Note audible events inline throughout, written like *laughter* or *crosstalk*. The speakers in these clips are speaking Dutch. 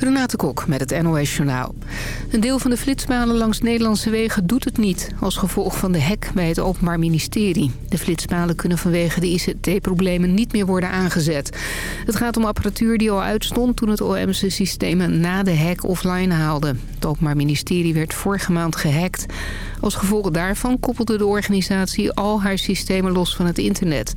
Renate Kok met het NOS Journaal. Een deel van de flitspalen langs Nederlandse wegen doet het niet... als gevolg van de hek bij het Openbaar Ministerie. De flitspalen kunnen vanwege de ICT-problemen niet meer worden aangezet. Het gaat om apparatuur die al uitstond toen het OM zijn systemen na de hek offline haalde. Het Openbaar Ministerie werd vorige maand gehackt. Als gevolg daarvan koppelde de organisatie al haar systemen los van het internet.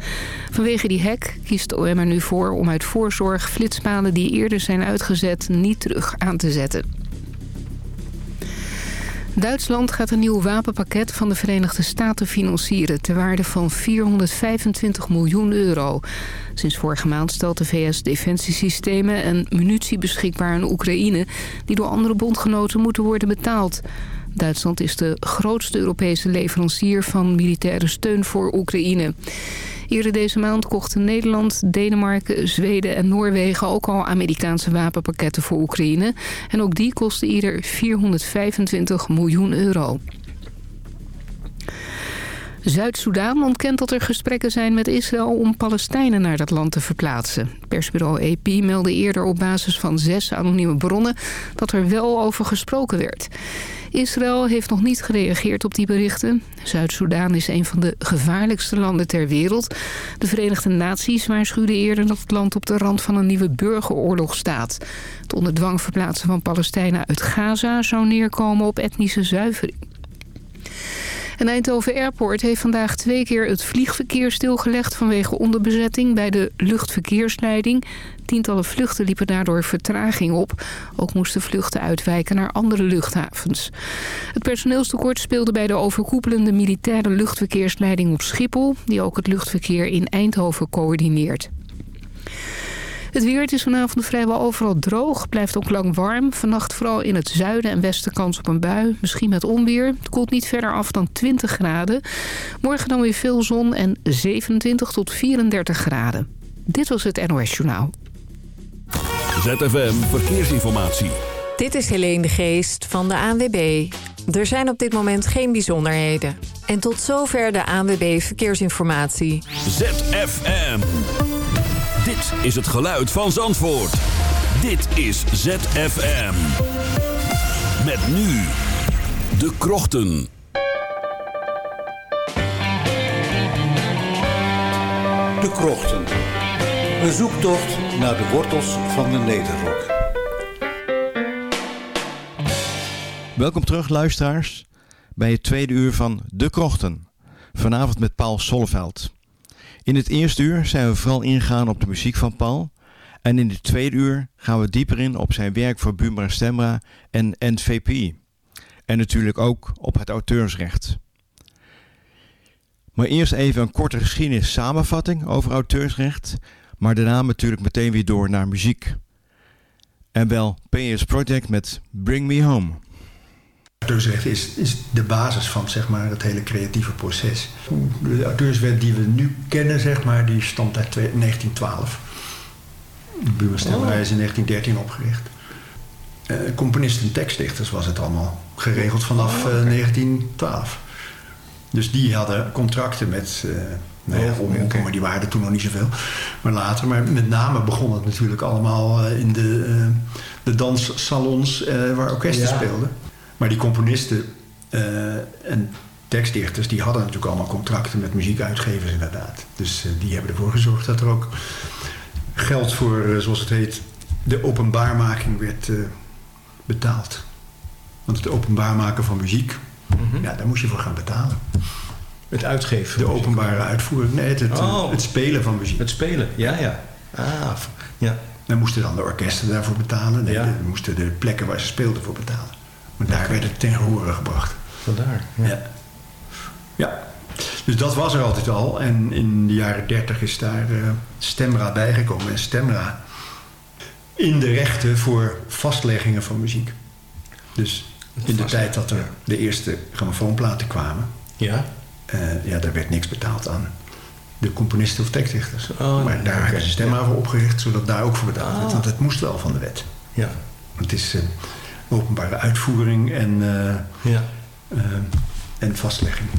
Vanwege die hack kiest de OM er nu voor om uit voorzorg flitspalen die eerder zijn uitgezet niet terug aan te zetten. Duitsland gaat een nieuw wapenpakket van de Verenigde Staten financieren... ter waarde van 425 miljoen euro. Sinds vorige maand stelt de VS defensiesystemen en munitie beschikbaar aan Oekraïne... die door andere bondgenoten moeten worden betaald. Duitsland is de grootste Europese leverancier van militaire steun voor Oekraïne. Eerder deze maand kochten Nederland, Denemarken, Zweden en Noorwegen ook al Amerikaanse wapenpakketten voor Oekraïne. En ook die kosten ieder 425 miljoen euro. Zuid-Soedan ontkent dat er gesprekken zijn met Israël om Palestijnen naar dat land te verplaatsen. Persbureau AP meldde eerder op basis van zes anonieme bronnen dat er wel over gesproken werd. Israël heeft nog niet gereageerd op die berichten. Zuid-Soedan is een van de gevaarlijkste landen ter wereld. De Verenigde Naties waarschuwden eerder dat het land op de rand van een nieuwe burgeroorlog staat. Het onder dwang verplaatsen van Palestijnen uit Gaza zou neerkomen op etnische zuivering. En Eindhoven Airport heeft vandaag twee keer het vliegverkeer stilgelegd... vanwege onderbezetting bij de luchtverkeersleiding. Tientallen vluchten liepen daardoor vertraging op. Ook moesten vluchten uitwijken naar andere luchthavens. Het personeelstekort speelde bij de overkoepelende militaire luchtverkeersleiding op Schiphol... die ook het luchtverkeer in Eindhoven coördineert. Het weer is vanavond vrijwel overal droog. Blijft ook lang warm. Vannacht vooral in het zuiden en westen kans op een bui. Misschien met onweer. Het koelt niet verder af dan 20 graden. Morgen dan weer veel zon en 27 tot 34 graden. Dit was het NOS Journaal. ZFM Verkeersinformatie. Dit is Helene de Geest van de ANWB. Er zijn op dit moment geen bijzonderheden. En tot zover de ANWB Verkeersinformatie. ZFM. Dit is het geluid van Zandvoort. Dit is ZFM. Met nu de krochten. De krochten. Een zoektocht naar de wortels van de nederrok. Welkom terug luisteraars bij het tweede uur van De Krochten. Vanavond met Paul Solleveld. In het eerste uur zijn we vooral ingegaan op de muziek van Paul. En in het tweede uur gaan we dieper in op zijn werk voor Buma Stemra en NVP. En natuurlijk ook op het auteursrecht. Maar eerst even een korte geschiedenis samenvatting over auteursrecht. Maar daarna natuurlijk meteen weer door naar muziek. En wel PS Project met Bring Me Home. Auteursrecht is, is de basis van zeg maar, het hele creatieve proces. De auteurswet die we nu kennen, zeg maar, die stamt uit 1912. De Buma-stemmerij is in 1913 opgericht. Uh, componisten en tekstdichters was het allemaal geregeld vanaf uh, 1912. Dus die hadden contracten met... Uh, nou ja, om, okay. maar die waren er toen nog niet zoveel. Maar later, maar met name begon het natuurlijk allemaal in de, de danssalons waar orkesten ja. speelden. Maar die componisten uh, en tekstdichters... die hadden natuurlijk allemaal contracten met muziekuitgevers inderdaad. Dus uh, die hebben ervoor gezorgd dat er ook geld voor, uh, zoals het heet... de openbaarmaking werd betaald. Want het openbaarmaken van muziek... Mm -hmm. ja, daar moest je voor gaan betalen. Het uitgeven De openbare uitvoering. Nee, het, het, oh. het, spelen van muziek. Het spelen, ja, ja. Ah, ja. Dan moesten dan de orkesten daarvoor betalen. Nee, ja. moesten de plekken waar ze speelden voor betalen. Maar daar werd het ten gehore gebracht. Vandaar. Ja. ja. ja. Dus dat was er altijd al. En in de jaren dertig is daar uh, Stemra bijgekomen. En Stemra in de rechten voor vastleggingen van muziek. Dus in de tijd dat er de eerste grammofoonplaten kwamen... Ja. Uh, ja, daar werd niks betaald aan de componisten of tekstdichters. Oh, maar daar hebben ze Stemra voor opgericht... zodat daar ook voor betaald werd. Ah. Want het moest wel van de wet. Ja. Het is... Uh, openbare uitvoering en, ja. uh, en vastlegging.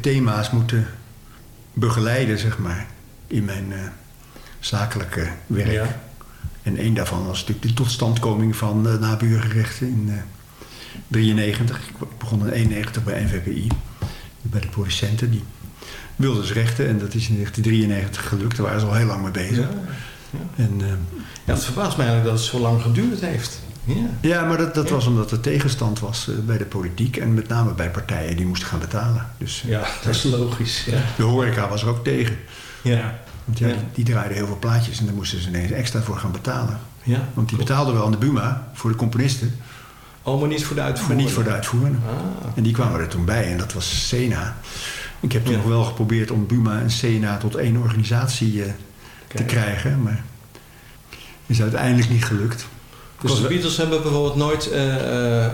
Thema's moeten begeleiden, zeg maar, in mijn eh, zakelijke werk. Ja. En één daarvan was natuurlijk de totstandkoming van de nabuurgerechten in 1993. ik begon in 91 bij NVPI, bij de producenten. Die wilden dus rechten en dat is in 1993 gelukt. Daar waren ze al heel lang mee bezig. Ja. En, eh, Ja, het verbaast mij eigenlijk dat het zo lang geduurd heeft. Ja. maar dat, dat was omdat er tegenstand was eh, bij de politiek en met name bij partijen die moesten gaan betalen. Dus eh, Ja, dat is logisch. Ja. de horeca was er ook tegen. Ja. Want ja, Ja. Die, die draaiden heel veel plaatjes en daar moesten ze ineens extra voor gaan betalen. ja. Want die betaalden wel aan de Buma voor de componisten, Oh, maar niet voor de maar uitvoering. niet voor de uitvoerende. Ah. En die kwamen er toen bij en dat was Sena. Ik heb toen nog wel geprobeerd om Buma en Sena tot één organisatie eh, te krijgen, maar is uiteindelijk niet gelukt. Dus de Beatles hebben bijvoorbeeld nooit eh, eh,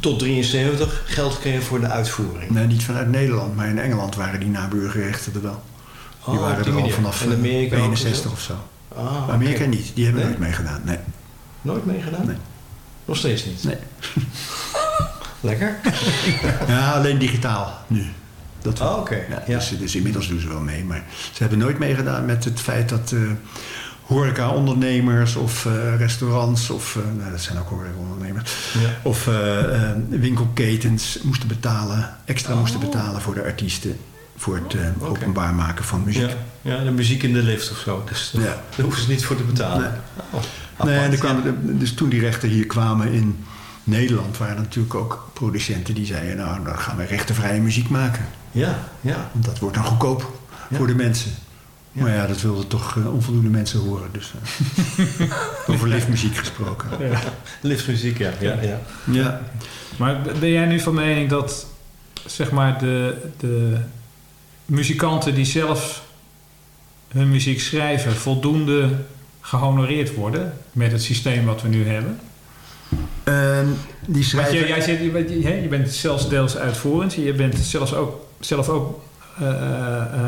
tot 73 geld gekregen voor de uitvoering. Nee, niet vanuit Nederland, maar in Engeland waren die nabuurgerechten er wel. Die Oh, waren die er al vanaf En Amerika ook 61 zo? of zo. Ah, Amerika niet, die hebben Nee? nooit meegedaan. Nee. Nooit meegedaan? Nee. Nog steeds niet? Nee. *laughs* Lekker. *laughs* Ja, alleen digitaal nu. Dat. Oh, oké. Ja, Ja. Dus, dus inmiddels doen ze wel mee. Maar ze hebben nooit meegedaan met het feit dat eh horeca-ondernemers of eh, restaurants... of eh, nou, dat zijn ook horeca-ondernemers... Ja. of eh, winkelketens moesten betalen... extra Oh. moesten betalen voor de artiesten... voor het openbaar maken van muziek. Ja. ja, de muziek in de lift of zo. Dus Ja. daar hoeven ze niet voor te betalen. Nee. Oh, Nee, en er kwamen, dus toen die rechten hier kwamen in Nederland... waren er natuurlijk ook producenten die zeiden... nou, dan gaan we rechtenvrije muziek maken. Ja, ja. Want dat wordt dan goedkoop voor de mensen. Maar ja, dat wilden toch eh, onvoldoende mensen horen. Dus, eh, *laughs* over liftmuziek gesproken. Ja. Liftmuziek, ja. ja, ja. Ja. Maar ben jij nu van mening dat zeg maar de, de muzikanten die zelf hun muziek schrijven voldoende gehonoreerd worden met het systeem wat we nu hebben? Ehm, die Want je, jij zit, je, bent- je, je bent zelfs deels uitvoerend. Je bent zelfs ook, zelf ook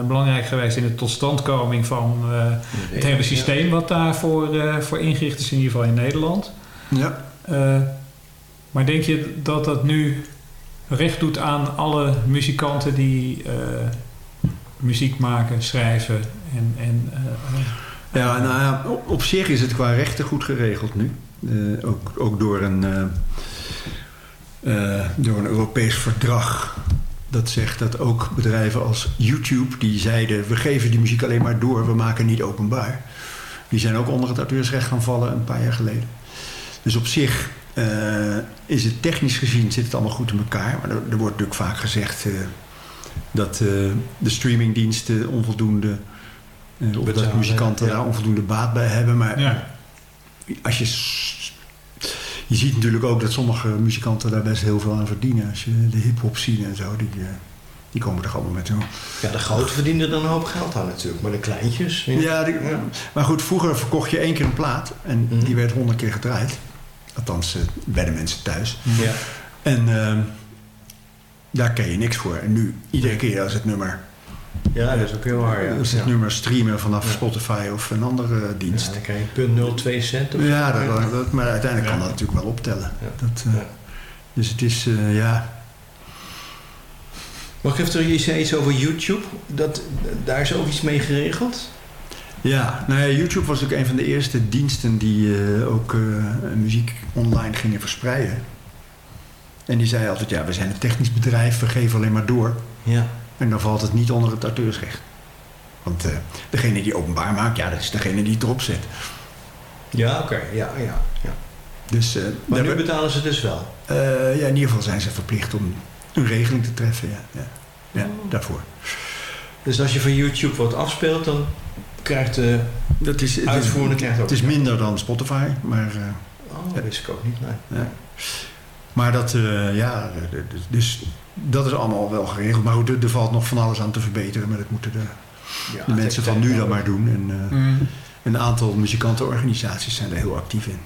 belangrijk geweest in de totstandkoming van eh, het hele systeem wat daarvoor eh, voor ingericht is, in ieder geval in Nederland. Ja. Eh, maar denk je dat dat nu recht doet aan alle muzikanten die eh, muziek maken, schrijven en... en eh, eh, Ja, nou ja, op, op zich is het qua rechten goed geregeld nu. Eh, ook, ook door, een, eh, eh, door een Europees verdrag. Dat zegt dat ook bedrijven als YouTube, die zeiden... we geven die muziek alleen maar door, we maken niet openbaar. Die zijn ook onder het auteursrecht gaan vallen een paar jaar geleden. Dus op zich eh, is het technisch gezien zit het allemaal goed in elkaar. Maar er, er wordt natuurlijk vaak gezegd eh, dat eh, de streamingdiensten onvoldoende... of dat muzikanten ja. daar onvoldoende baat bij hebben. Maar ja. als je... Je ziet natuurlijk ook dat sommige muzikanten daar best heel veel aan verdienen. Als je de hip-hop ziet en zo, die, eh, die komen er allemaal met hun. Ja, de grote verdienen dan een hoop geld aan natuurlijk. Maar de kleintjes... Ja, die- Ja. maar goed, vroeger verkocht je één keer een plaat en Mhm. die werd honderd keer gedraaid. Althans, eh, bij de mensen thuis. Ja. En ehm, daar ken je niks voor. En nu, iedere keer als het nummer, ja, dat is ook heel waar. Ja. als het ja. nummer streamen vanaf Ja. Spotify of een andere Ja, dienst. dan krijg je punt 02 cent. Of Ja, zo. dat, dat- maar uiteindelijk kan Ja. dat natuurlijk wel optellen. Ja. Dat, eh, Ja. Dus het is, eh, ja, Mag ik even, je iets over YouTube. Dat, daar is ook iets mee geregeld? Ja, nou ja, YouTube was ook een van de eerste diensten die eh, ook eh, muziek online gingen verspreiden. En die zei altijd, ja, we zijn een technisch bedrijf, we geven alleen maar door. Ja. En dan valt het niet onder het auteursrecht. Want eh, degene die openbaar maakt, ja, dat is degene die het erop zet. Ja, oké. Ja, ja, ja. Dus eh, Maar nu be- betalen ze dus wel. eh, ja, in ieder geval zijn ze verplicht om een regeling te treffen. Ja, ja. ja daarvoor. Dus als je van YouTube wat afspeelt, dan krijgt de Dat is, het is, uitvoerende krijgt ook het is minder dan Spotify, maar... eh, Oh, dat wist ik ook niet. Nee. Ja. Maar dat, eh, ja, dus dat is allemaal wel geregeld. Maar goed, er, er valt nog van alles aan te verbeteren. Maar dat moeten de, Ja, de mensen van nu dan maar doen. En eh, Mm. een aantal muzikantenorganisaties zijn er heel actief in.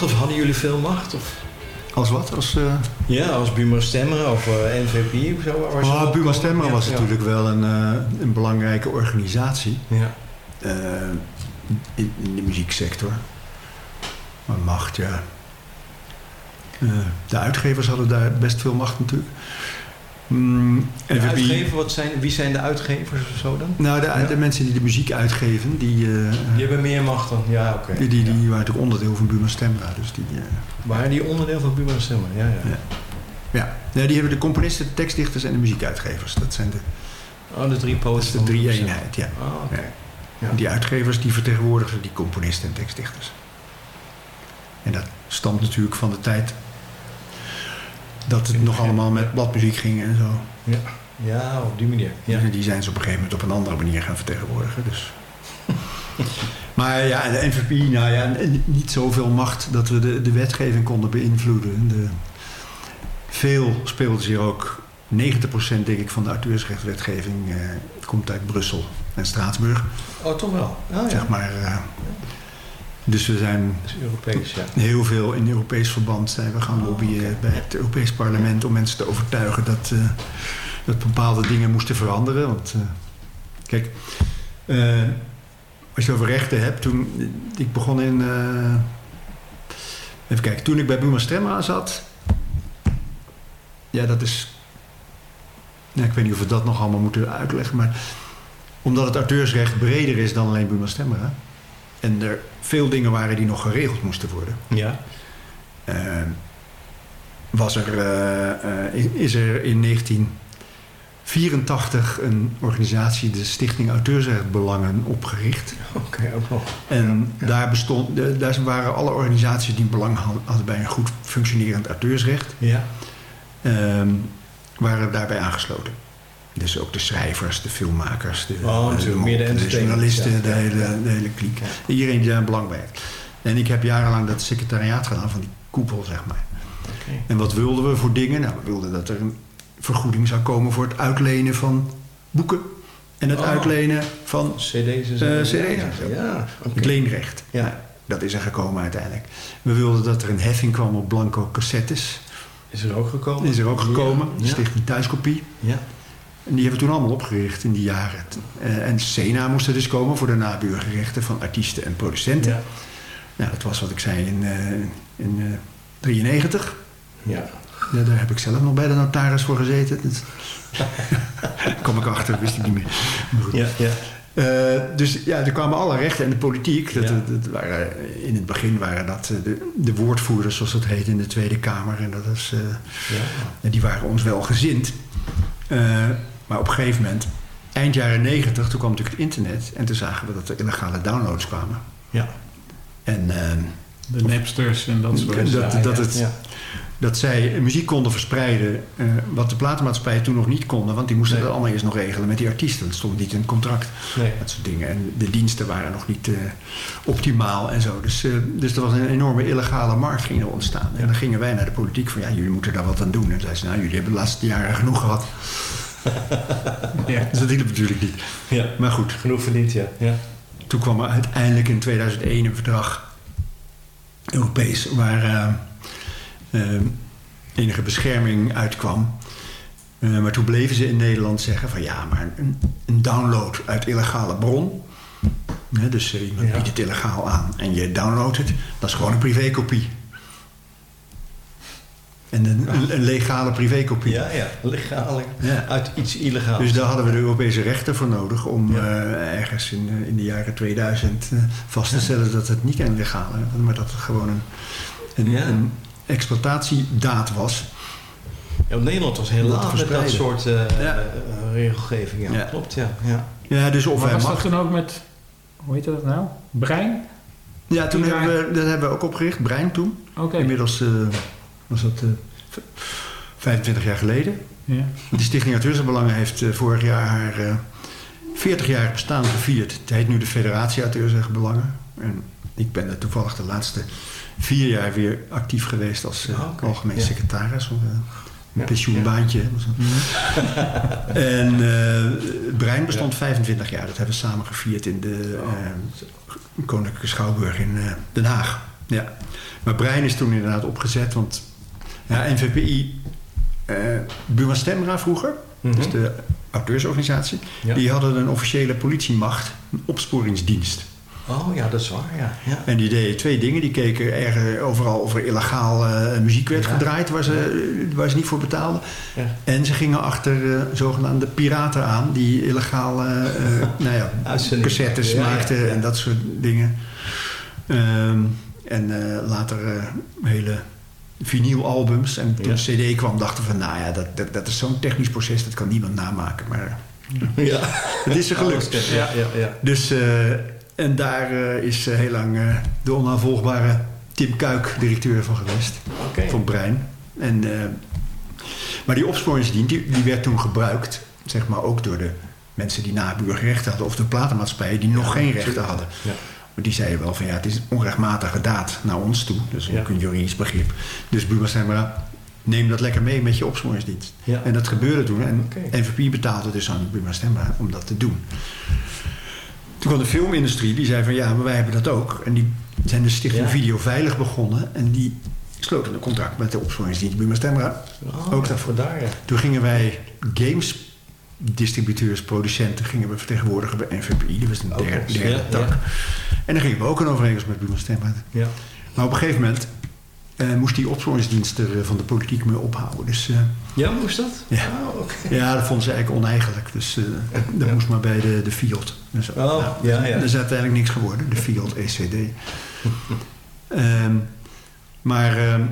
Macht of hadden jullie veel macht? Of? Als wat? Als, eh, Ja, als Buma Stemra of eh, NVP of zo? ze Oh, Buma Ja, was ja. natuurlijk wel een, eh, een belangrijke organisatie Ja. in, in de muzieksector. Maar macht, ja. De uitgevers hadden daar best veel macht natuurlijk. Mm, uitgever, wat zijn, wie zijn de uitgevers of zo dan? Nou, de, Ja. de mensen die de muziek uitgeven, die, eh, Die hebben meer macht dan. Ja, oké. die, die, die Ja. waren natuurlijk onderdeel van Buma Stemra. Dus die, Waren die onderdeel van Buma Stemra? Ja, ja. Ja. ja. Nee, die hebben de componisten, de tekstdichters en de muziekuitgevers. Dat zijn de, Oh, de drie dat poten. is de drie eenheid, ja. Oké. Ja. Ja. Die uitgevers die vertegenwoordigen die componisten en tekstdichters. En dat stamt natuurlijk van de tijd dat het nog allemaal met bladmuziek ging en zo. Ja. ja, op die manier. Ja. En die zijn ze op een gegeven moment op een andere manier gaan vertegenwoordigen. Dus. *laughs* maar ja, de NVP, nou ja, niet zoveel macht dat we de, de wetgeving konden beïnvloeden. De, veel speelde zich ook, 90% denk ik van de auteursrechtwetgeving eh, komt uit Brussel en Straatsburg. Oh, toch wel? Oh, ja. Zeg maar, eh, dus we zijn Europees, ja. heel veel in Europees verband zijn we gaan Oh, lobbyen bij het Europees Parlement om mensen te overtuigen dat, eh, dat bepaalde dingen moesten veranderen. Want eh, kijk, eh, als je over rechten hebt, toen ik begon in. eh, even kijken, toen ik bij Buma Stemra zat. Ja, dat is. Nou, ik weet niet of we dat nog allemaal moeten uitleggen, maar omdat het auteursrecht breder is dan alleen Buma Stemra. En er veel dingen waren die nog geregeld moesten worden. Ja. Eh, was er, eh, eh, is er in 1984 een organisatie, de Stichting Auteursrechtbelangen, opgericht. Oké, ook nog. En daar, bestond, daar waren alle organisaties die belang hadden, hadden bij een goed functionerend auteursrecht, Ja. ehm, waren daarbij aangesloten. Dus ook de schrijvers, de filmmakers, de, Oh, de, meer de journalisten, ja. de, hele, de hele kliek. Ja. Iedereen die daar belang bij heeft. En ik heb jarenlang dat secretariaat gedaan van die koepel, zeg maar. En wat wilden we voor dingen? Nou, we wilden dat er een vergoeding zou komen voor het uitlenen van boeken. En het Oh. uitlenen van CD's en zo. Eh, CD's ja. Ja, het leenrecht. Ja. Nou, dat is er gekomen uiteindelijk. We wilden dat er een heffing kwam op blanco cassettes. Is er ook gekomen? Is er ook gekomen. Ja. Stichting Thuiskopie. Ja. En die hebben we toen allemaal opgericht in die jaren. Eh, en Sena moest er dus komen voor de nabuurgerechten van artiesten en producenten. Ja. Nou, dat was wat ik zei in, eh in eh 93. Ja. Ja, daar heb ik zelf nog bij de notaris voor gezeten. *laughs* Kom ik achter, wist ik niet meer. Ja. Ja. Eh, dus ja, er kwamen alle rechten en de politiek. Dat, Ja. dat waren, in het begin waren dat eh, de, de woordvoerders, zoals dat heet, in de Tweede Kamer. En dat is, eh, Ja. die waren ons wel gezind. Maar op een gegeven moment, eind jaren negentig, toen kwam natuurlijk het internet. En toen zagen we dat er illegale downloads kwamen. Ja. En eh, De Napsters en dat soort dat, dingen. dat, Ja, het, ja. dat zij muziek konden verspreiden, eh, wat de platenmaatschappijen toen nog niet konden. Want die moesten Nee. dat allemaal eerst nog regelen met die artiesten. Dat stond niet in het contract. Nee. Dat soort dingen. En de diensten waren nog niet eh, optimaal en zo. Dus, eh, dus er was een enorme illegale markt ging er ontstaan. En dan gingen wij naar de politiek van ja, jullie moeten daar wat aan doen. En zeiden ze, nou, jullie hebben de laatste jaren genoeg gehad. Ja. Dus dat hielp natuurlijk niet. Ja. Maar goed, Genoeg verdiend, ja. ja. toen kwam er uiteindelijk in 2001 een verdrag Europees waar eh, enige bescherming uitkwam. Eh, maar toen bleven ze in Nederland zeggen van ja, maar een, een download uit illegale bron. Hè, dus iemand biedt het illegaal aan en je downloadt het. Dat is gewoon een privékopie. En een, legale privékopie. Ja, ja. Legaal. Ja. Uit iets illegaals. Dus daar hadden we de Europese rechter voor nodig om Ja. eh, ergens in, eh, in de jaren 2000 eh, vast te stellen dat het niet een legale, maar dat het gewoon een, een, Ja. een exploitatiedaad was. Ja, Nederland was heel laat met dat soort Ja. eh, regelgeving. Ja. Ja. Klopt, ja. ja. Ja, dus of Maar was dat toen ook met, hoe heet dat nou? Brein? Ja, toen hebben we, dat hebben we ook opgericht, Brein toen. Oké. Inmiddels eh, was dat eh, v- 25 jaar geleden. Ja. De Stichting Auteursbelangen heeft eh, vorig jaar haar eh 40 jaar bestaan gevierd. Het heet nu de Federatie Auteursbelangen. En ik ben er toevallig de laatste vier jaar weer actief geweest als eh, oké. algemeen Ja. secretaris. Eh, een Ja, pensioenbaantje. dat. *laughs* en eh, Brein bestond 25 jaar. Dat hebben we samen gevierd in de eh, Koninklijke Schouwburg in eh, Den Haag. Ja, maar Brein is toen inderdaad opgezet, want ja, NVPI, eh Buma Stemra vroeger, dus de auteursorganisatie, Ja. die hadden een officiële politiemacht, een opsporingsdienst. Oh ja, dat is waar, ja. ja. En die deden twee dingen. Die keken erg overal of er illegaal eh, muziek werd Ja. gedraaid waar ze, waar ze niet voor betaalden. Ja. En ze gingen achter eh, zogenaamde piraten aan die illegaal eh, eh, *laughs* nou ja, cassettes maakten en dat soort dingen. Ehm, en eh, later eh, hele vinylalbums. En toen Ja. CD kwam, dachten we van nou ja, dat, dat, dat is zo'n technisch proces, dat kan niemand namaken. Maar *laughs* Ja. het is er gelukt. Ja, ja, ja. Dus, eh, en daar eh, is eh, heel lang de onafvolgbare Tim Kuik directeur van geweest. Van Brein. En, maar die opsporingsdienst die, die werd toen gebruikt, zeg maar ook door de mensen die naburgerrechten hadden... of de platenmaatschappijen die nog geen rechten hadden. Ja. Maar die zeiden wel van ja, het is een onrechtmatige daad naar ons toe. Dus ook een juridisch begrip. Dus Buma Stemra, neem dat lekker mee met je opsporingsdienst. Ja. En dat gebeurde toen. En Oké. NVP betaalde dus aan Buma Stemra om dat te doen. Toen kwam de filmindustrie, die zei van ja, maar wij hebben dat ook. En die zijn de stichting Ja. Video Veilig begonnen. En die sloten een contract met de opsporingsdienst Buma Stemra. Oh, ook daarvoor. voor daar, ja. Toen gingen wij games distributeurs, producenten gingen we vertegenwoordigen bij NVPI. Dat was een derde, ja, tak. ja. En dan gingen we ook een overeenkomst met Buma Stemra. Ja. Maar op een gegeven moment eh, moest die opsporingsdienst er eh, van de politiek mee ophouden. Dus eh, Ja, moest dat? Ja. Oh, ja, dat vonden ze eigenlijk oneigenlijk. Dus dat Ja. moest maar bij de, de Fiat. Dus, Oh, nou, ja, ja. Er is uiteindelijk niks geworden, de Fiat ECD. *laughs* Ehm, maar, ehm,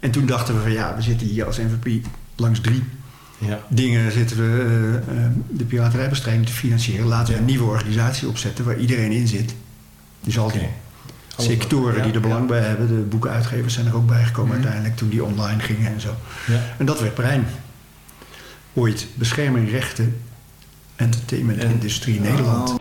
en toen dachten we van ja, we zitten hier als MVP langs drie Ja. dingen zitten we eh, de piraterijbestrijding te financieren. Laten we een nieuwe organisatie opzetten waar iedereen in zit. Dus al die sectoren die er belang bij hebben. De boekenuitgevers zijn er ook bijgekomen Mhm. uiteindelijk toen die online gingen en zo. Ja. En dat werd Brein. Ooit bescherming rechten entertainment En- industrie Nederland.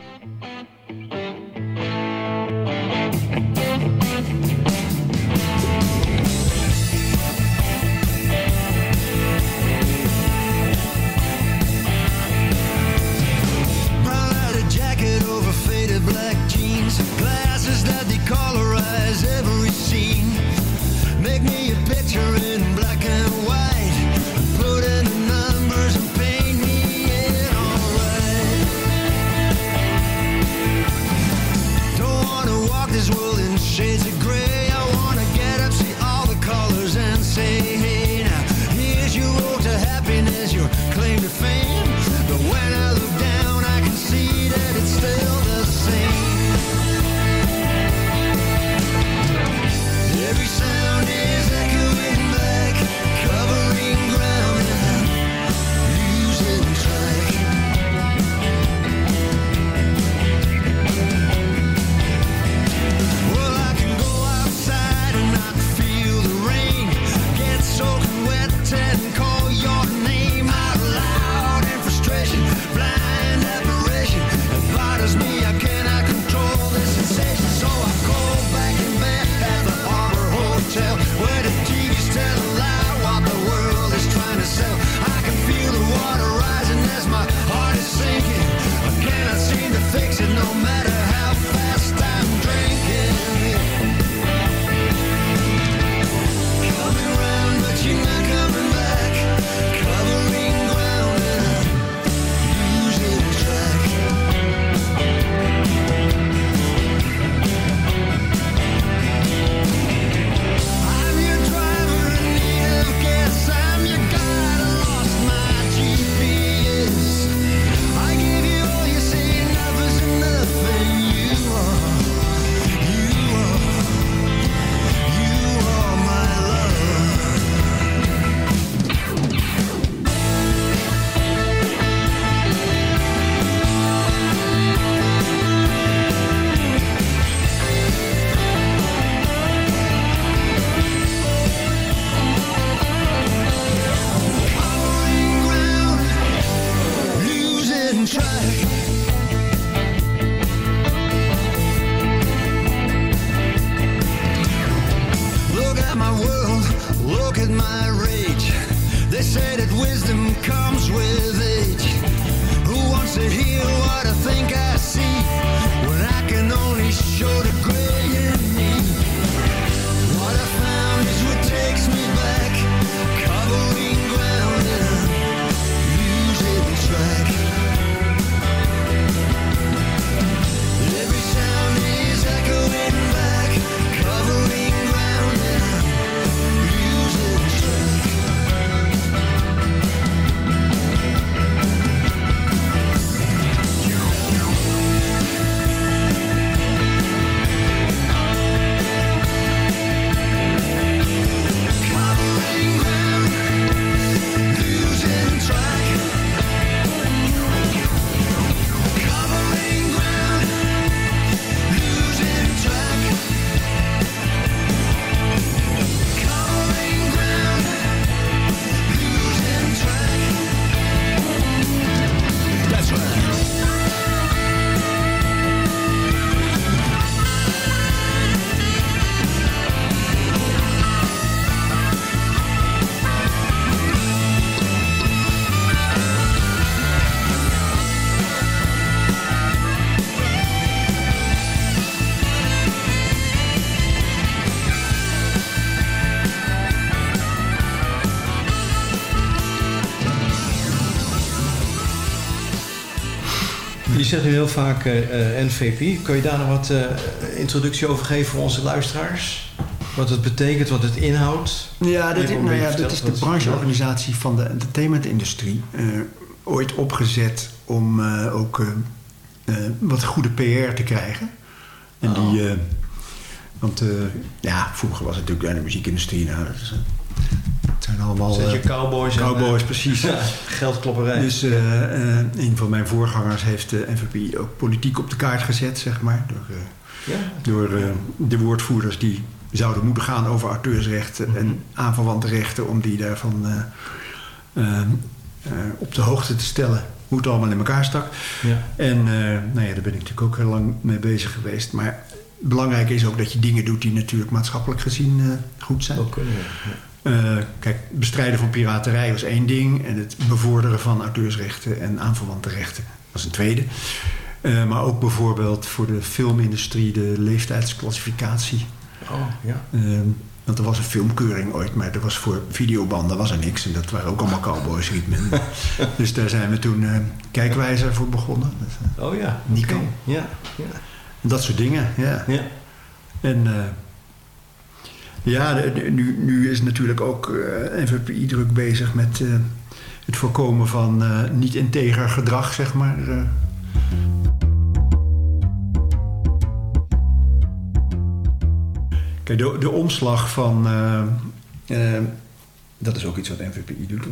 Je zegt nu heel vaak eh, eh, NVP. Kan je daar nog wat eh, introductie over geven voor onze luisteraars? Wat het betekent, wat het inhoudt? Ja, dat, is, nou ja, dat is de brancheorganisatie van de entertainmentindustrie. eh, ooit opgezet om ook wat goede PR te krijgen. En Oh. die, eh, want ja, vroeger was het natuurlijk in de muziekindustrie. Nou, dat is, allemaal Zet je eh, cowboys en, cowboys, eh, precies. Ja, *laughs* geldklopperij. Dus eh, een van mijn voorgangers heeft de NVP ook politiek op de kaart gezet, zeg maar. Door, ja, door de woordvoerders die zouden moeten gaan over auteursrechten en aanverwante rechten, om die daarvan op de hoogte te stellen hoe het allemaal in elkaar stak. ja. En eh, nou ja, daar ben ik natuurlijk ook heel lang mee bezig geweest. Maar belangrijk is ook dat je dingen doet die natuurlijk maatschappelijk gezien goed zijn. Ook. Ja. Eh, kijk, bestrijden van piraterij was één ding. En het bevorderen van auteursrechten en aanverwante rechten was een tweede. Eh, maar ook bijvoorbeeld voor de filmindustrie de leeftijdsclassificatie. Oh, ja. Eh, want er was een filmkeuring ooit, maar er was voor videobanden was er niks. En dat waren ook allemaal cowboys, riep men. *laughs* dus daar zijn we toen eh, kijkwijzer voor begonnen. Dus, Oh ja. Nico. Ja, ja. dat soort dingen, ja. ja. En ja, nu, nu is natuurlijk ook eh, NVPI druk bezig met eh, het voorkomen van eh, niet-integer gedrag, zeg maar. Kijk, de, de omslag van... dat is ook iets wat NVPI doet.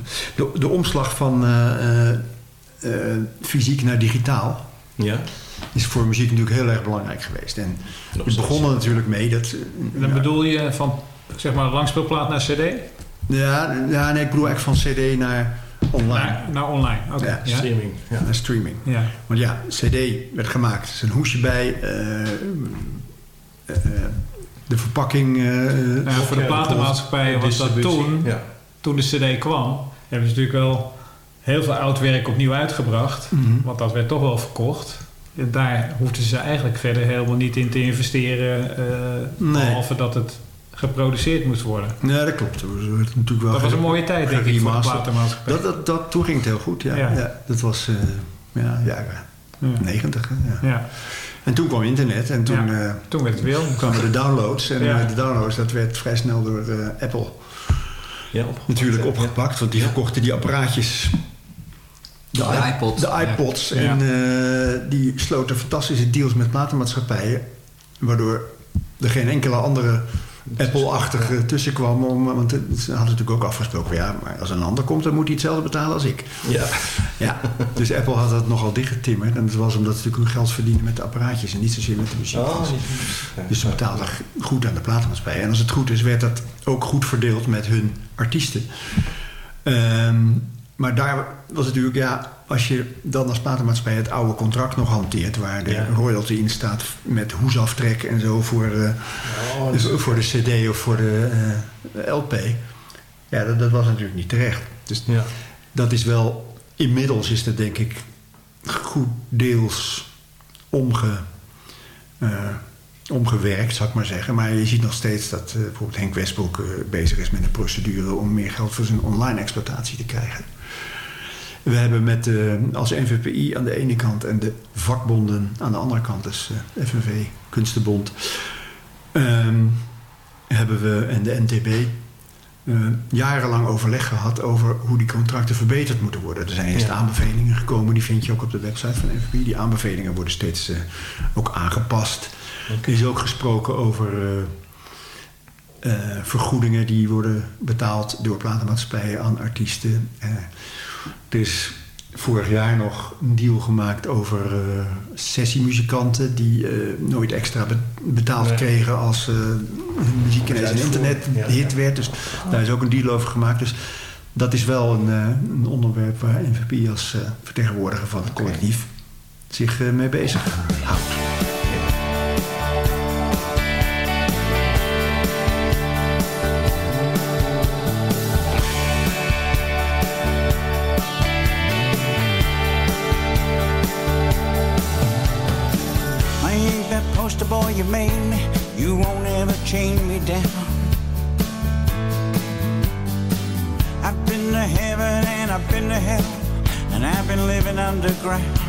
De, omslag van fysiek naar digitaal ja. Is voor muziek natuurlijk heel erg belangrijk geweest. En we begonnen natuurlijk mee dat... Dan ja, bedoel je van zeg maar langspeelplaat naar cd? ja, ja, nee, ik bedoel echt van cd naar online. Naar, naar online. Oké. Ja, Ja. Streaming. Ja. Naar streaming. Ja. Want ja, cd werd gemaakt. Er is een hoesje bij. eh, eh, de verpakking... eh, Nou voor de platenmaatschappij was dat toen, Ja. toen de cd kwam, hebben ze natuurlijk wel heel veel oud werk opnieuw uitgebracht. mhm. Want dat werd toch wel verkocht. En daar hoefden ze eigenlijk verder helemaal niet in te investeren. eh Nee. Behalve dat het geproduceerd moest worden. Ja, dat klopt. Dat was natuurlijk wel Dat was een mooie tijd, denk ik, voor de platenmaatschappij. Dat, dat, dat, toen ging het heel goed, ja. Ja. ja. dat was eh ja, jaren Ja. 90. hè, Ja. Ja. En toen kwam internet en toen... Ja. eh, Toen werd het wel. kwamen de downloads. En Ja. de downloads, dat werd vrij snel door eh, Apple Ja, opgepakt. natuurlijk Ja. opgepakt. Want die verkochten die apparaatjes. De iPod. De iPods. Ja. En eh, die sloten fantastische deals met platenmaatschappijen. Waardoor er geen enkele andere Apple-achtige tussen kwam. Om, want ze hadden natuurlijk ook afgesproken. Ja, maar als een ander komt, dan moet hij hetzelfde betalen als ik. Ja. Ja, dus Apple had dat nogal dichtgetimmerd. En dat was omdat ze natuurlijk hun geld verdienen met de apparaatjes. En niet zozeer met de muziek. Oh, Dus ze betaalden goed aan de platenmaatschappij. En als het goed is, werd dat ook goed verdeeld met hun artiesten. Ehm, maar daar was het natuurlijk, ja, als je dan als platenmaatschappij het oude contract nog hanteert, waar de Ja. royalty in staat met hoesaftrek en zo voor, eh, Oh, dus voor de CD of voor de eh, LP. Ja, dat, dat was natuurlijk niet terecht. Dus ja. dat is wel, inmiddels is dat denk ik goed deels omge, eh, omgewerkt, zou ik maar zeggen. Maar je ziet nog steeds dat bijvoorbeeld Henk Westbroek bezig is met een procedure om meer geld voor zijn online exploitatie te krijgen. We hebben met als NVPI aan de ene kant en de vakbonden aan de andere kant, dus eh, FNV, Kunstenbond, ehm, hebben we en de NTB eh, jarenlang overleg gehad over hoe die contracten verbeterd moeten worden. Er zijn eerst Ja. aanbevelingen gekomen, die vind je ook op de website van NVP. Die aanbevelingen worden steeds eh, ook aangepast. Er is ook gesproken over vergoedingen die worden betaald door platenmaatschappijen aan artiesten. Er is vorig jaar nog een deal gemaakt over eh, sessiemuzikanten die eh, nooit extra be- betaald Nee. kregen als eh, hun muziek ineens een uitvoering. internet Ja, werd. Dus daar is ook een deal over gemaakt. Dus dat is wel een, een onderwerp waar NVP als vertegenwoordiger van het collectief zich mee bezig houdt. Poster boy you made me. You won't ever chain me down. I've been to heaven and I've been to hell, and I've been living underground.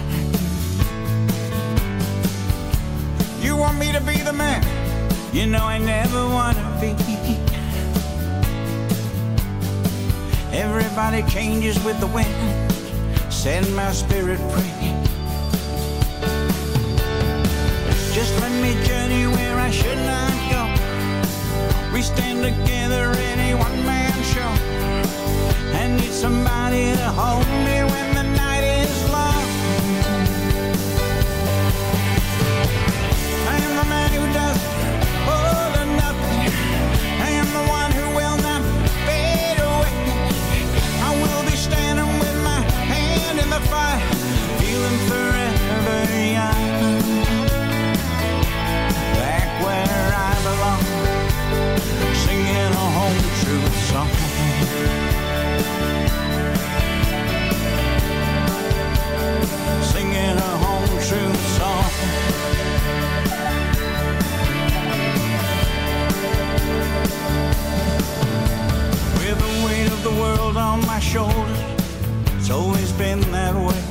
You want me to be the man? You know I never wanna be. Everybody changes with the wind. Set my spirit free. Let me journey where I should not go. We stand together in a one-man show. I need somebody to hold me when the night is long. I am the man who does all or nothing. I am the one who will not fade away. I will be standing with my hand in the fire, feeling forever home truth song. Singing a home truth song. With the weight of the world on my shoulders, it's always been that way.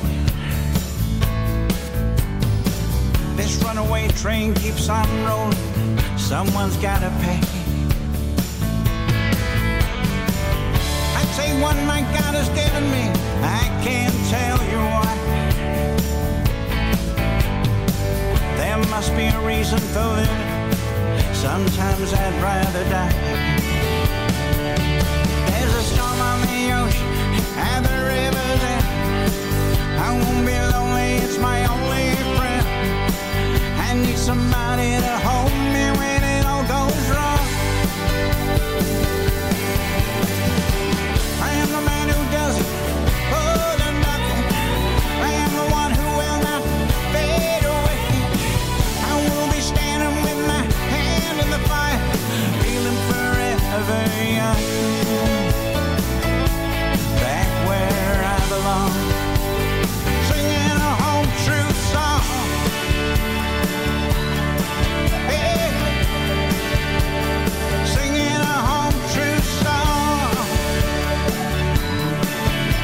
This runaway train keeps on rolling, someone's gotta pay. My God has given me, I can't tell you why. There must be a reason for living, sometimes I'd rather die. There's a storm on the ocean the river's end. I won't be lonely, it's my only friend. I need somebody to hold me Back where I belong, singing a home song. Hey, singing a home song.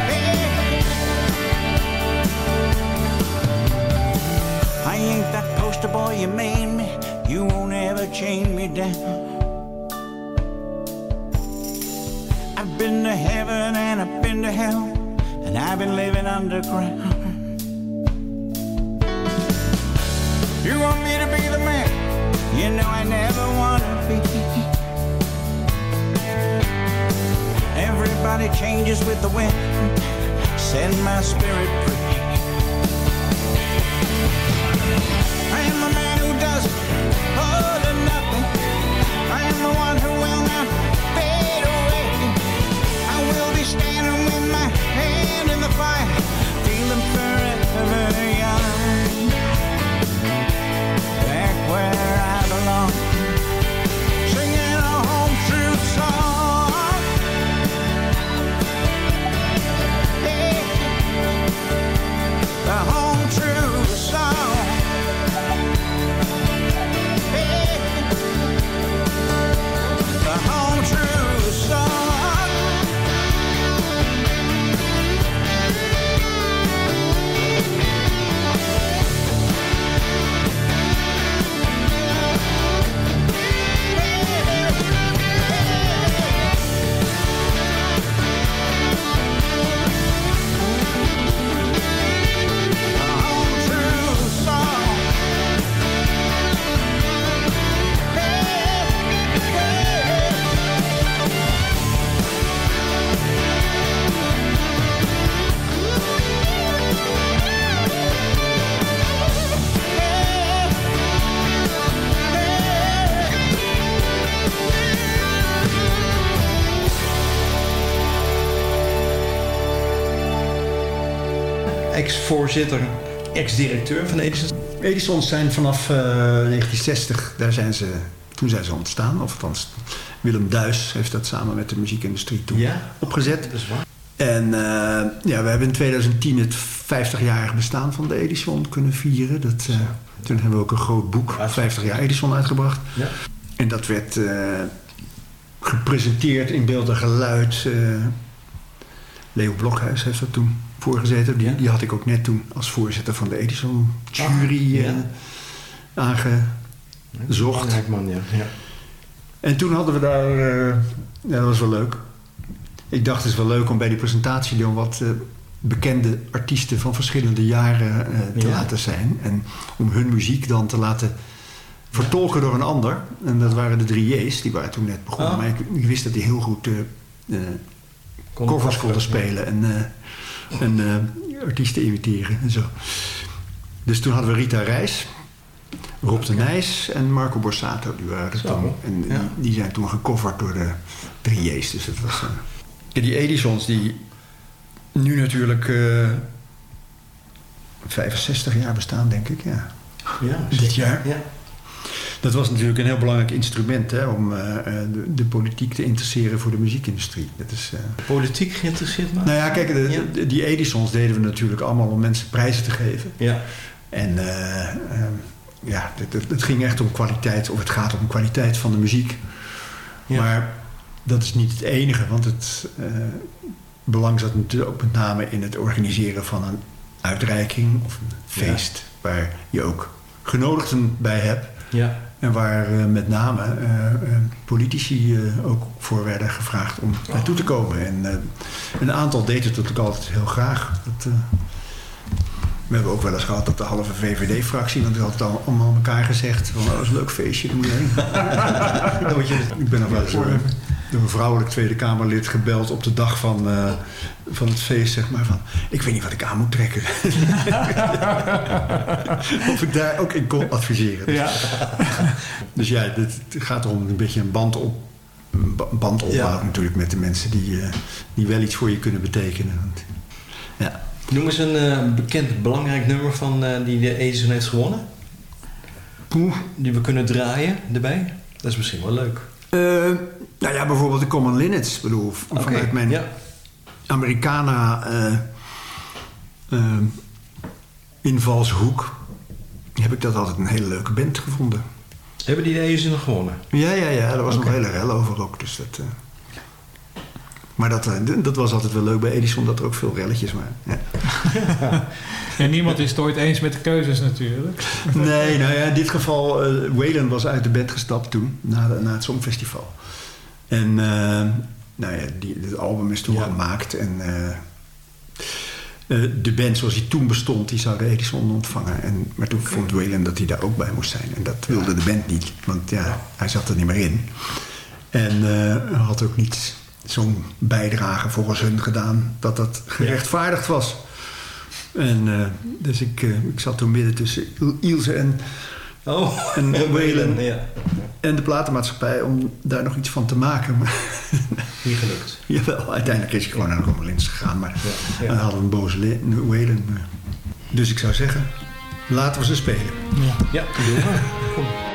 Hey. I ain't that poster boy you made me. You won't ever chain me down. I've been to heaven and I've been to hell, and I've been living underground. You want me to be the man? You know I never wanna be. Everybody changes with the wind. Set my spirit free. I am the man who does all or nothing. I am the one who will not standing with my hand in the fire, feeling forever young. Back where I belong, Ex-voorzitter, ex-directeur van Edison. Edisons zijn vanaf eh, 1960, daar zijn ze, toen zijn ze ontstaan. Of althans, Willem Duis heeft dat samen met de muziekindustrie toen Ja, opgezet. dat is waar. En eh, ja, we hebben in 2010 het 50-jarig bestaan van de Edison kunnen vieren. Dat, eh, toen hebben we ook een groot boek, 50 jaar Edison, uitgebracht. Ja. En dat werd eh, gepresenteerd in beeld en geluid. eh, Leo Blokhuis heeft dat toen voorgezeten. Die, die had ik ook net toen als voorzitter van de Edison jury Ah, eh, ja. zocht. Belangrijk man, ja. ja. En toen hadden we daar... eh, ja, dat was wel leuk. Ik dacht, het is wel leuk om bij die presentatie dan wat eh, bekende artiesten van verschillende jaren te Ja. laten zijn. En om hun muziek dan te laten vertolken door een ander. En dat waren de drie J's, die waren toen net begonnen. Ah. Maar ik, ik wist dat die heel goed covers konden spelen en, en eh, artiesten imiteren en zo. Dus toen hadden we Rita Reis, Rob de Nijs en Marco Borsato. Die waren er Zo, toen. En ja. die, die zijn toen gecoverd door de drie J's. Dus dat was... eh, ja, die Edisons die nu natuurlijk eh 65 jaar bestaan, denk ik. Ja. Ja, Dit jaar. Ja. Dat was natuurlijk een heel belangrijk instrument hè, om eh, eh, de, de politiek te interesseren voor de muziekindustrie. Dat is, eh, Politiek geïnteresseerd maken? nou ja, kijk, de, Ja. de- die Edisons deden we natuurlijk allemaal om mensen prijzen te geven. Ja. En eh, ehm, ja, het, het- ging echt om kwaliteit, of het gaat om kwaliteit van de muziek. Ja. Maar dat is niet het enige, want het belang zat natuurlijk ook met name in het organiseren van een uitreiking of een feest. Waar je ook genodigden bij hebt. Ja. En waar eh, met name eh, eh, politici ook voor werden gevraagd om naartoe te komen. En een aantal deed het natuurlijk altijd heel graag. We hebben ook wel eens gehad dat de halve VVD-fractie, want die had het al- allemaal elkaar gezegd: van, oh, dat is een leuk feestje, moet je heen. *laughs* Dan moet je, ik ben nog wel eens door, door een vrouwelijk Tweede Kamerlid gebeld op de dag van, eh, van het feest, zeg maar. Van, ik weet niet wat ik aan moet trekken. *laughs* of ik daar ook in kon adviseren. *laughs* Dus Ja. dus ja, het gaat erom een beetje een band op. Band opbouwen Ja. natuurlijk met de mensen die, eh, die wel iets voor je kunnen betekenen. Ja. Noem eens een eh, bekend belangrijk nummer van eh, die de Edison heeft gewonnen. Poeh. Die we kunnen draaien erbij. Dat is misschien wel leuk. Eh, nou ja, bijvoorbeeld de Common Linnets. Bedoel, vanuit mijn Ja. Americana invalshoek heb ik dat altijd een hele leuke band gevonden. Hebben die de Edison nog gewonnen? Ja, ja, ja. Er was Oké. nog hele rel over ook. Dus dat. Maar dat, dat was altijd wel leuk bij Edison, dat er ook veel relletjes waren. Ja. En niemand is het ooit eens met de keuzes natuurlijk. Nee, nou ja, in dit geval, eh Waylon was uit de band gestapt toen, na, na het Songfestival. En eh, nou ja, die, dit album is toen Ja. gemaakt en eh, de band zoals die toen bestond, die zou de Edison ontvangen. En, maar toen vond Waylon dat hij daar ook bij moest zijn. En dat wilde de band niet, want ja, hij zat er niet meer in. En had ook niet zo'n bijdrage volgens hun gedaan dat dat gerechtvaardigd was. En eh, dus ik, eh, ik zat toen midden tussen Il- Ilse en, Oh, en *laughs* Waylon ja. en de platenmaatschappij om daar nog iets van te maken. Maar *laughs* Niet gelukt. jawel, uiteindelijk is hij gewoon naar de Rommelins gegaan. Maar Ja, ja. dan hadden we een boze Le- Waylon. eh. Dus ik zou zeggen, laten we ze spelen. Ja, doe maar. *laughs*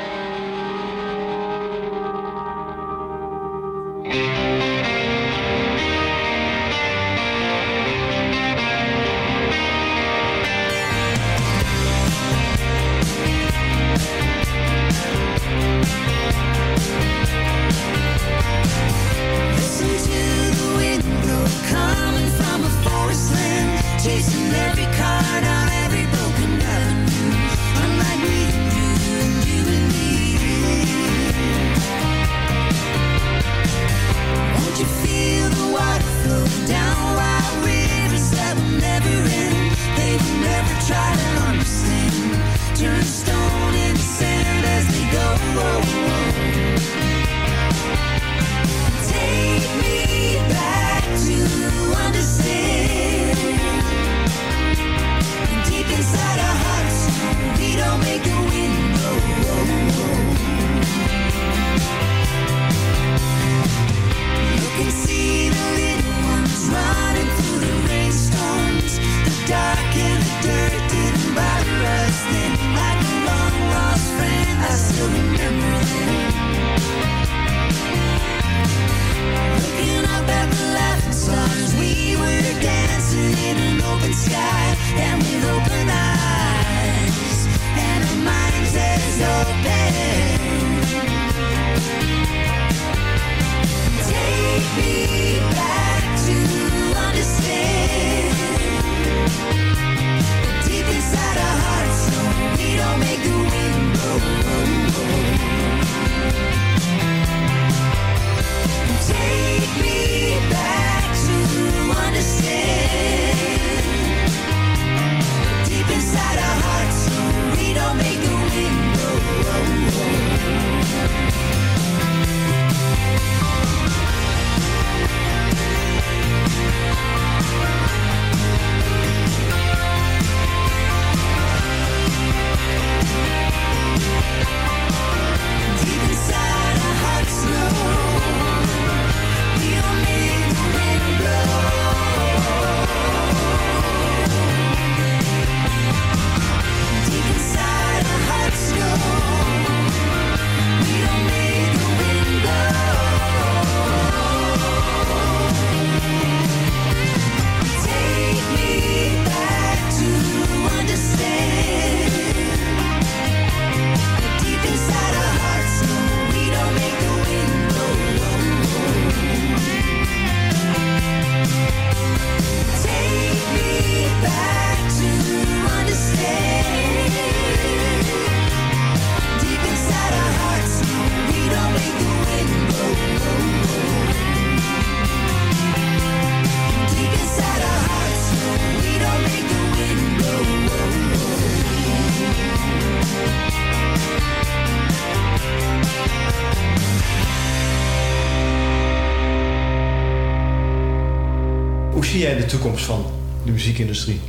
toekomst van de muziekindustrie?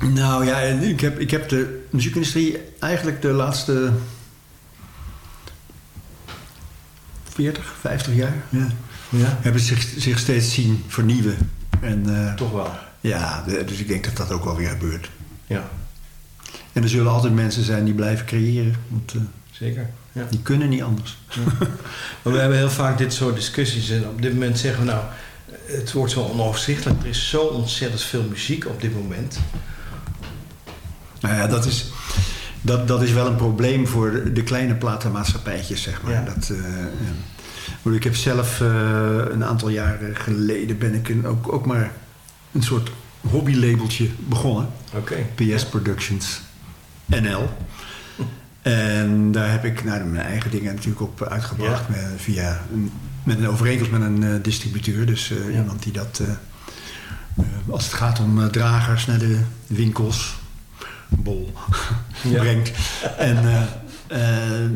Nou ja, ik heb, ik heb de muziekindustrie eigenlijk de laatste 40, 50 jaar ja, Ja. hebben zich, zich steeds zien vernieuwen. En, eh, Toch wel. ja, dus ik denk dat dat ook wel weer gebeurt. Ja, En er zullen altijd mensen zijn die blijven creëren. Want eh, zeker. Ja. die kunnen niet anders. *laughs* Maar we hebben heel vaak dit soort discussies. En op dit moment zeggen we nou, het wordt zo onoverzichtelijk. Er is zo ontzettend veel muziek op dit moment. Nou ja, dat is, dat, dat is wel een probleem voor de, kleine platenmaatschappijtjes, zeg maar. Ja. Dat, eh, ja. Maar ik heb zelf eh, een aantal jaren geleden ben ik een, ook, ook maar een soort hobbylabeltje begonnen. Oké. PS Productions NL. En daar heb ik nou, mijn eigen dingen natuurlijk op uitgebracht. Met, via een, met een overeenkomst met een eh, distributeur. Dus eh, Ja. iemand die dat... eh, als het gaat om dragers naar de winkels... bol *laughs* Ja. brengt. En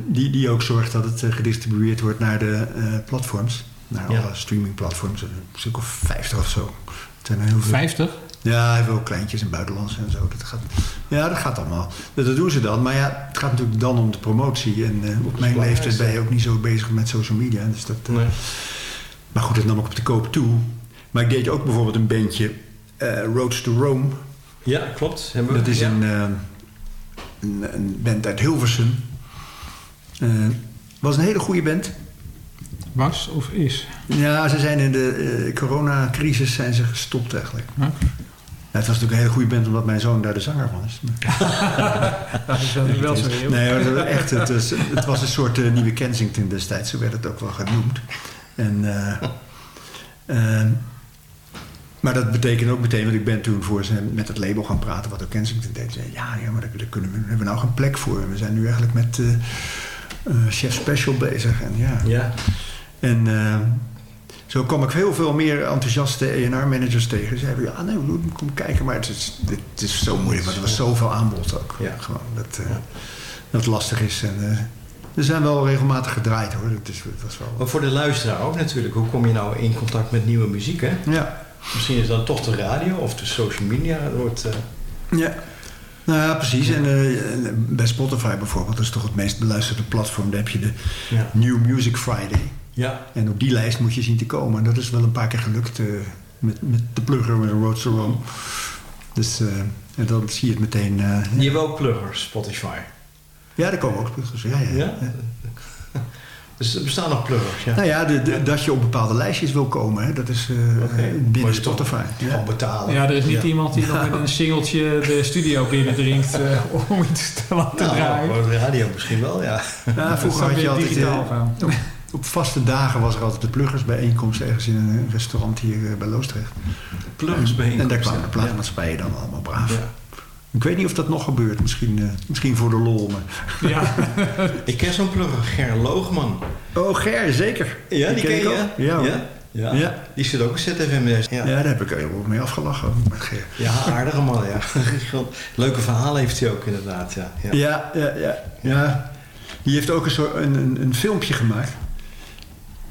die, die ook zorgt dat het gedistribueerd wordt naar de platforms. Naar alle streamingplatforms. Een stuk of vijftig of zo. Het zijn er heel veel. 50? Ja, hij heeft wel kleintjes en buitenlandse en zo. Dat gaat, ja, dat gaat allemaal. Dat, dat doen ze dan. Maar ja, het gaat natuurlijk dan om de promotie. En eh, op mijn leeftijd ben je ook niet zo bezig met social media. Dus dat, eh, Nee. Maar goed, dat nam ik op de koop toe. Maar ik deed ook bijvoorbeeld een bandje eh, Roads to Rome. Ja, klopt. Hebben we- Dat is ja. een, een, een band uit Hilversum. Eh was een hele goede band. Was of is? Ja, ze zijn in de eh, coronacrisis zijn ze gestopt eigenlijk. Huh? Ja, het was natuurlijk een hele goede band omdat mijn zoon daar de zanger van is. *laughs* Dat is wel, wel zo heel. Nee, maar echt, het, was, het was een soort eh, nieuwe Kensington destijds, zo werd het ook wel genoemd. En, eh, eh, maar dat betekent ook meteen, want ik ben toen voor ze met het label gaan praten wat ook Kensington deed. Ze zei, ja, ja, maar daar, daar kunnen we, daar hebben we nou geen plek voor. We zijn nu eigenlijk met eh, eh, Chef Special bezig. En ja, Ja, en eh, zo kwam ik heel veel meer enthousiaste ENR-managers tegen. Ze zeiden, ja, nee, kom kijken. Maar het is, het is zo moeilijk, want er was zoveel aanbod ook. Ja. Gewoon, dat, eh, dat lastig is. En, eh, er zijn wel regelmatig gedraaid, hoor. Het, is, het was wel... maar voor de luisteraar ook natuurlijk. Hoe kom je nou in contact met nieuwe muziek, hè? Ja, Misschien is dat toch de radio of de social media. Het wordt, eh, ja. Nou ja, precies. En eh, bij Spotify bijvoorbeeld, dat is toch het meest beluisterde platform. Daar heb je de ja. New Music Friday. Ja, En op die lijst moet je zien te komen. En dat is wel een paar keer gelukt eh, met, met de plugger, met Road to Rome. Dus eh, en dan zie je het meteen. eh, die hebben ook pluggers, Spotify. ja, daar komen ook pluggers. Ja, ja. Ja? *laughs* Dus er bestaan nog pluggers, ja. Nou ja, de, de- dat je op bepaalde lijstjes wil komen, hè, dat is eh. Maar binnen je toch Spotify. Gewoon Ja. betalen. Ja, er is niet Ja. iemand die nog met een singeltje de studio binnendringt eh, *laughs* om iets te laten Nou, draaien. voor de radio misschien wel, ja. Vroeger had je altijd... digitaal gaan. Op, vaste dagen was er altijd de pluggersbijeenkomst ergens in een restaurant hier eh, bij Loosdrecht. Pluggersbijeenkomst. En daar kwamen de ja. platenmaatschappijen dan allemaal braaf. Ja. Ik weet niet of dat nog gebeurt. Misschien, eh, misschien voor de lol. Maar... Ja, *laughs* Ik ken zo'n plugger, Ger Loogman. Oh, Ger, zeker. Ja, die, ken je? Ja, ja? Ja. Ja. Die zit ook in ZFM. Ja. Ja, daar heb ik heel mee afgelachen. Met Ger. ja, aardige man, ja. *laughs* Leuke verhalen heeft hij ook inderdaad, ja. ja. Ja, ja, ja, ja. Die heeft ook een, soort, een, een, een filmpje gemaakt.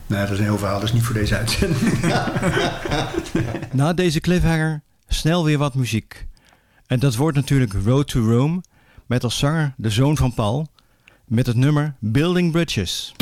Nou, dat is een heel verhaal, is niet voor deze uitzending. *laughs* Na deze cliffhanger snel weer wat muziek. En dat wordt natuurlijk Road to Rome met als zanger de zoon van Paul met het nummer Building Bridges.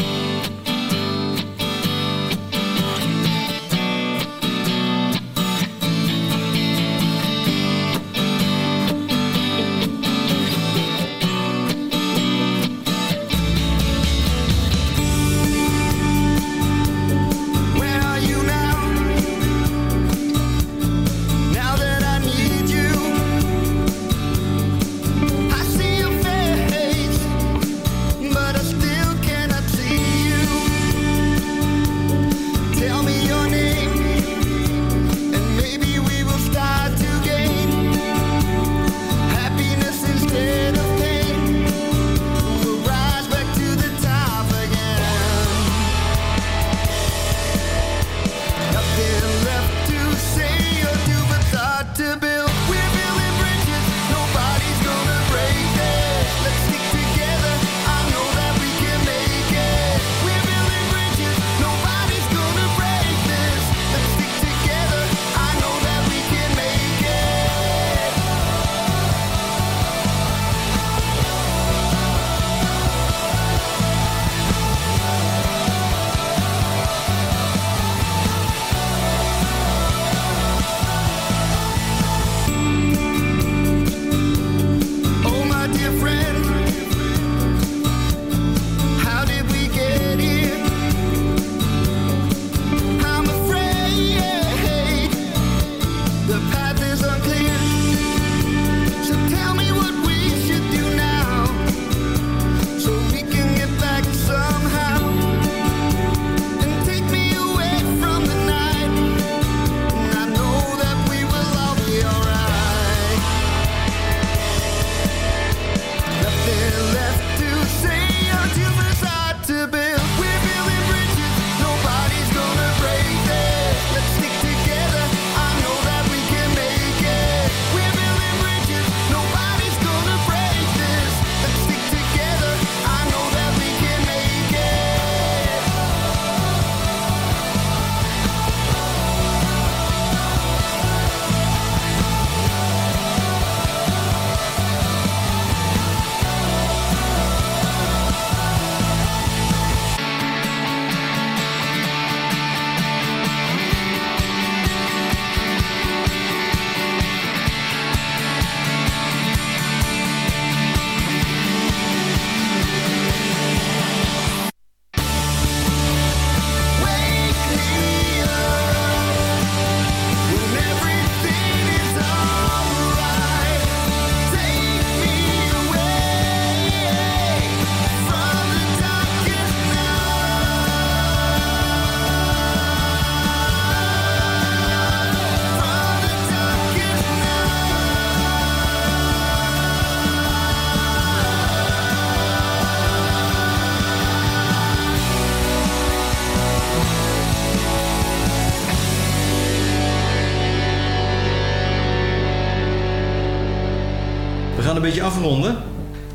Beetje afronden.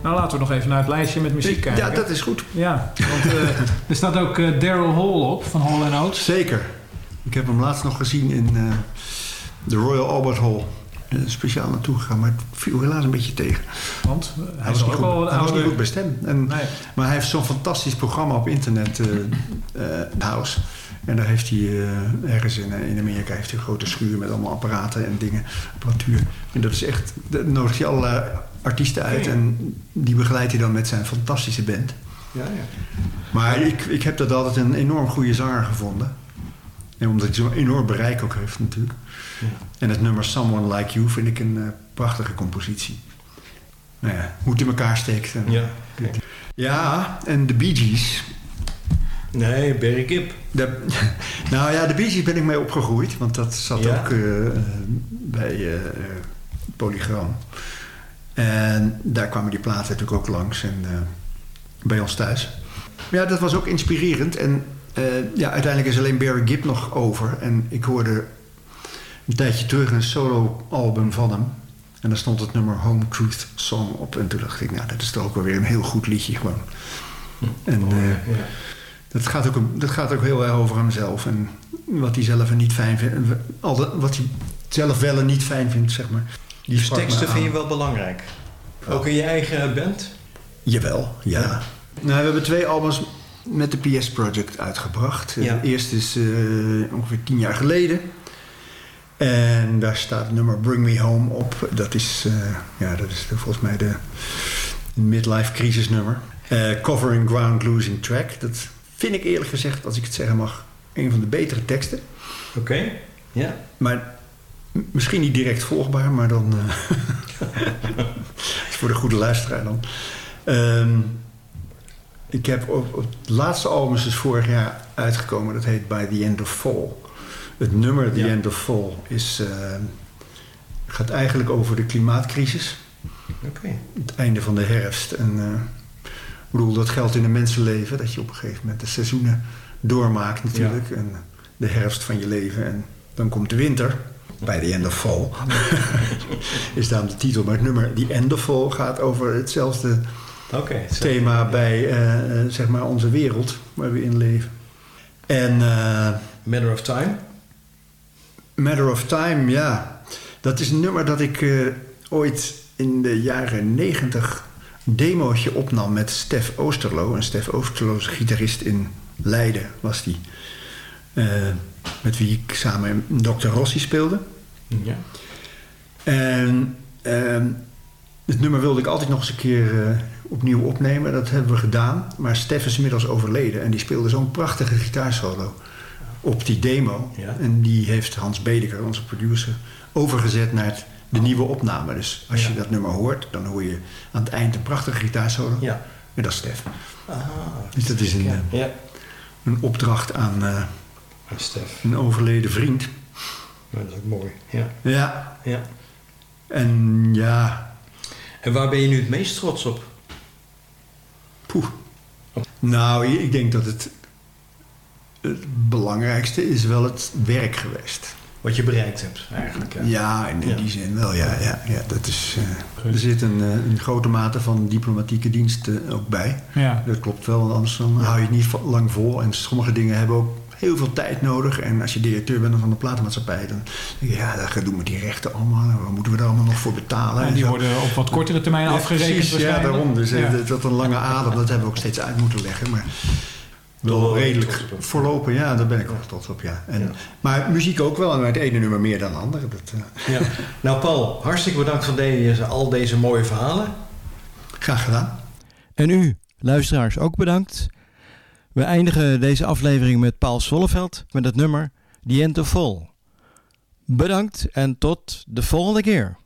Nou, laten we nog even naar het lijstje met muziek kijken. Ja, dat is goed. Ja, want eh, *laughs* er staat ook eh, Daryl Hall op van Hall Oates. Zeker. Ik heb hem laatst nog gezien in eh, de Royal Albert Hall. Speciaal naartoe gegaan, maar het viel helaas een beetje tegen. Want hij was niet ook goed, al een hij was niet goed bij stem. En, Nee. Maar hij heeft zo'n fantastisch programma op internet, eh eh, House. En daar heeft hij ergens in, in Amerika heeft hij een grote schuur met allemaal apparaten en dingen, apparatuur. En dat is echt, daar nodigt hij allerlei artiesten uit en die begeleidt hij dan met zijn fantastische band. Ja, ja. Maar ik, ik heb dat altijd een enorm goede zanger gevonden. En omdat hij zo'n enorm bereik ook heeft natuurlijk. En het nummer Someone Like You vind ik een eh, prachtige compositie. Nou ja, hoe het in elkaar steekt. En, Ja. Ja, en de Bee Gees. Nee, Barry Gibb. De, *laughs* nou ja, de Bee Gees ben ik mee opgegroeid. Want dat zat Ja? ook eh, eh, bij eh, Polygram. En daar kwamen die platen natuurlijk ook langs. En eh, bij ons thuis. Ja, dat was ook inspirerend. En eh, ja, uiteindelijk is alleen Barry Gibb nog over. En ik hoorde een tijdje terug een solo-album van hem. En daar stond het nummer Home Truth Song op. En toen dacht ik, nou, dat is toch ook wel weer een heel goed liedje gewoon. En eh, Ja. dat, gaat ook, dat gaat ook heel erg over hemzelf. En wat hij zelf en niet fijn vindt. wat hij zelf wel en niet fijn vindt, zeg maar. Die Dus teksten vind je wel belangrijk. Ook in je eigen band? Jawel, ja. Ja. Nou, we hebben twee albums met de PS Project uitgebracht. Ja. De eerste is eh, ongeveer tien jaar geleden. En daar staat het nummer Bring Me Home op. Dat is, eh, ja, dat is de- volgens mij de midlife crisis nummer. Eh, Covering Ground Losing Track. Dat vind ik eerlijk gezegd, als ik het zeggen mag, een van de betere teksten. Oké. Ja. Maar misschien niet direct volgbaar, maar dan... eh, *laughs* voor de goede luisteraar dan. Ehm, ik heb op, op het laatste album is dus vorig jaar uitgekomen. Dat heet By the End of Fall. Het nummer The Ja. End of Fall is, eh, gaat eigenlijk over de klimaatcrisis. Oké. Het einde van de herfst. En ik bedoel, dat geldt in een mensenleven. Dat je op een gegeven moment de seizoenen doormaakt natuurlijk. En de herfst van je leven. En dan komt de winter. By the end of fall. is daarom de titel. Maar het nummer The End of Fall gaat over hetzelfde thema bij eh, eh, zeg maar onze wereld waar we in leven. En eh, Matter of Time. Matter of Time, ja. Dat is een nummer dat ik ooit in de jaren negentig demootje opnam met Stef Oosterlo. En Stef Oosterlo is gitarist in Leiden, was die. Eh, met wie ik samen Dr. Rossi speelde. Ja. En ehm, het nummer wilde ik altijd nog eens een keer eh, opnieuw opnemen. Dat hebben we gedaan. Maar Stef is inmiddels overleden. En die speelde zo'n prachtige gitaarsolo op die demo. Ja. En die heeft Hans Bedeker, onze producer, overgezet naar het, de nieuwe opname. Dus als Ja. je dat nummer hoort, dan hoor je aan het eind een prachtige gitaarsolo. Ja. En dat is Stef. Ah, Dus dat is een, ja. eh, een opdracht aan eh, Stef. een overleden vriend. Dat is ook mooi. Ja. Ja. ja. En ja, En waar ben je nu het meest trots op? Poeh. Nou, ik denk dat het, het belangrijkste is wel het werk geweest. Wat je bereikt hebt, eigenlijk. hè? Ja, in, in Ja. die zin wel. Ja, ja, ja, dat is, eh, er zit een, eh, een grote mate van diplomatieke diensten ook bij. Ja. Dat klopt wel, want anders dan hou je het niet lang vol. En sommige dingen hebben ook heel veel tijd nodig. En als je directeur bent van de platenmaatschappij, dan denk je, ja, dat gedoe met die rechten allemaal. En Wat moeten we daar allemaal nog voor betalen? En En die zo. worden op wat kortere termijn Ja, afgerekend precies, ja, daarom. Dus eh, Ja. dat- een lange adem, dat hebben we ook steeds uit moeten leggen. Maar wel redelijk voorlopen, ja, daar ben ik wel trots op, ja. En, Ja. Maar muziek ook wel, en het ene nummer meer dan het andere. Dat, eh, Ja. Nou, Paul, hartstikke bedankt voor deze, al deze mooie verhalen. graag gedaan. En u, luisteraars, ook bedankt. We eindigen deze aflevering met Paul Zwolleveld met het nummer The End of. Bedankt en tot de volgende keer.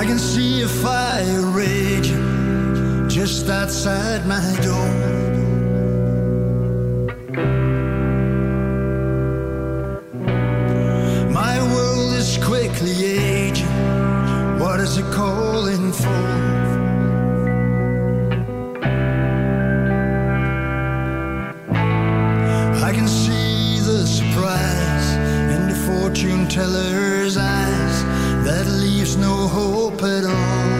I can see a fire raging just outside my door. sickly age. What is it calling for? I can see the surprise in the fortune teller's eyes that leaves no hope at all.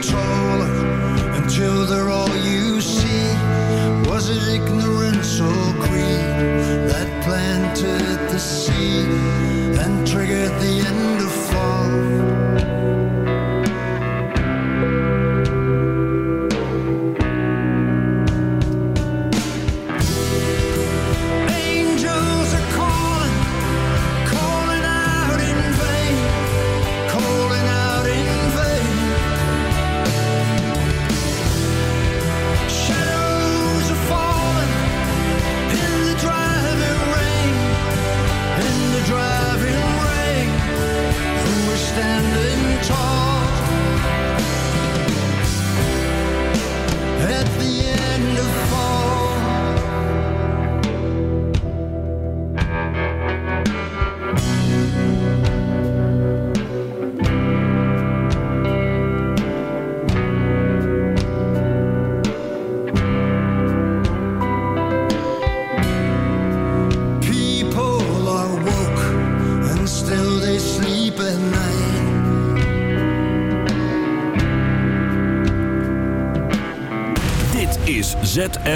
control.